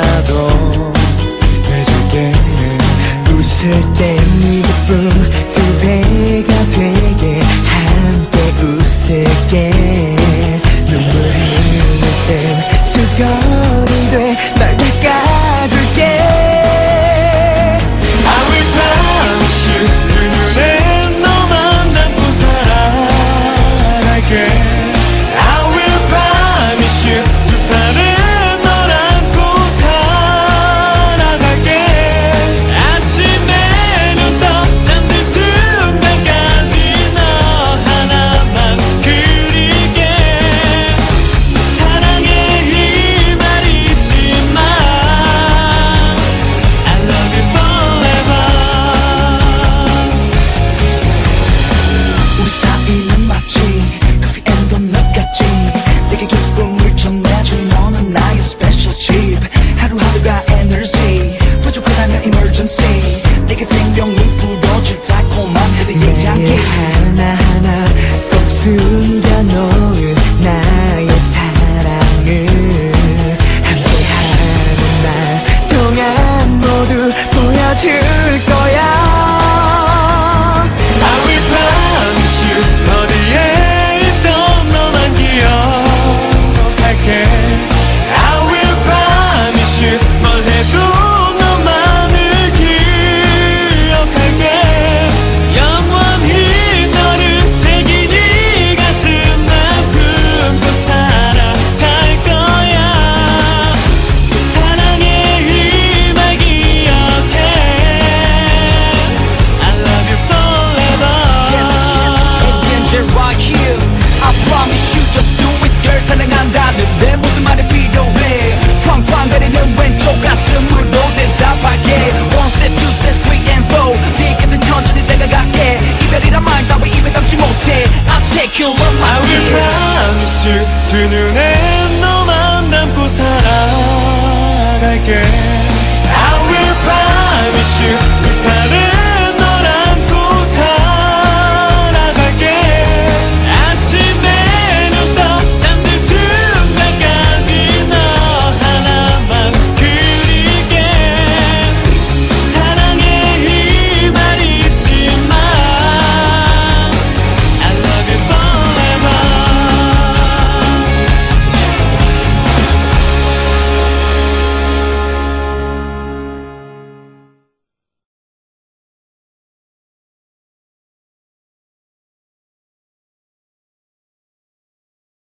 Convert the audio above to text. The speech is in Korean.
나도 늦을 때는 웃을 때니 그의 향기 하나하나 꼭 숨겨놓은 like you're on my way I promise you 두 눈에 너만 담고 살아갈게